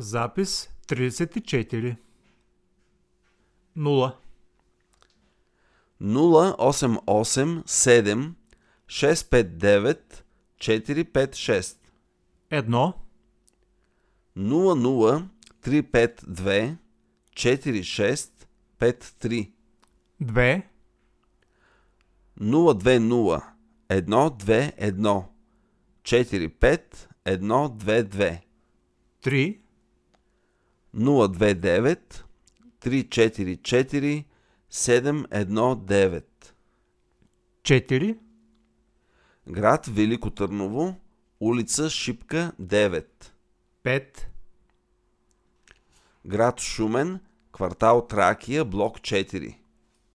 Запис 34 0 0887 659 456 1 00 352 46 53 2 020 121 45 122 3 029 344 719 4 Град Велико Търново, улица Шипка 9 5 Град Шумен, квартал Тракия, блок 4